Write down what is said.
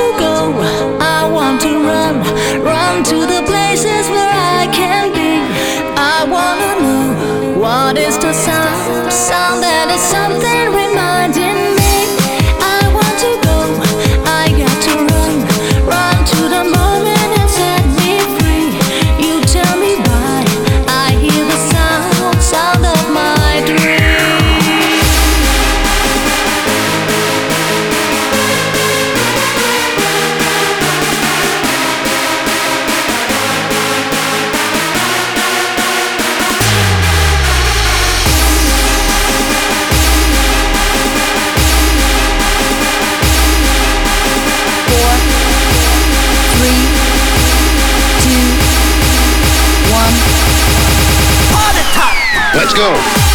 to go. I want to run, run to the places where I can be. I wanna know what is the sound, go.